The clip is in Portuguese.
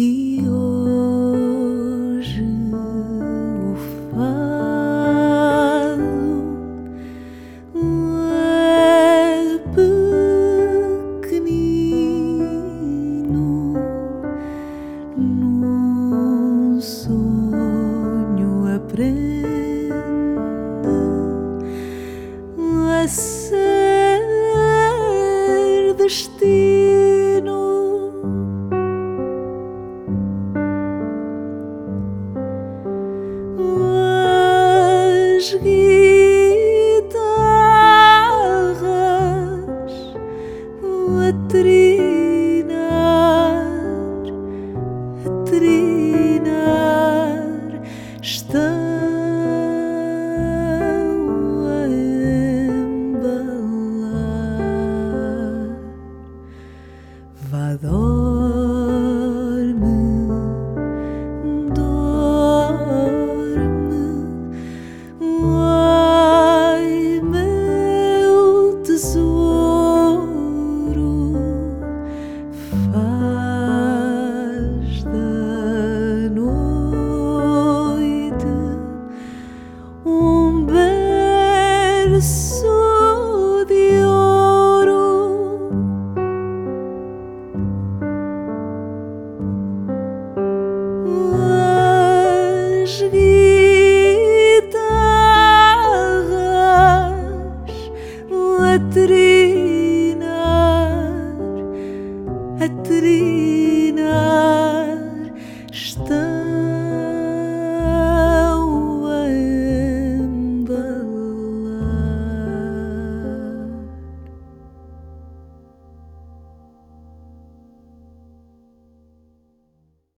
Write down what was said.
e hoje o fado é pequenino num sonho aprende a ser destino. As guitarras a trinar, a trinar estão a embalar. Vá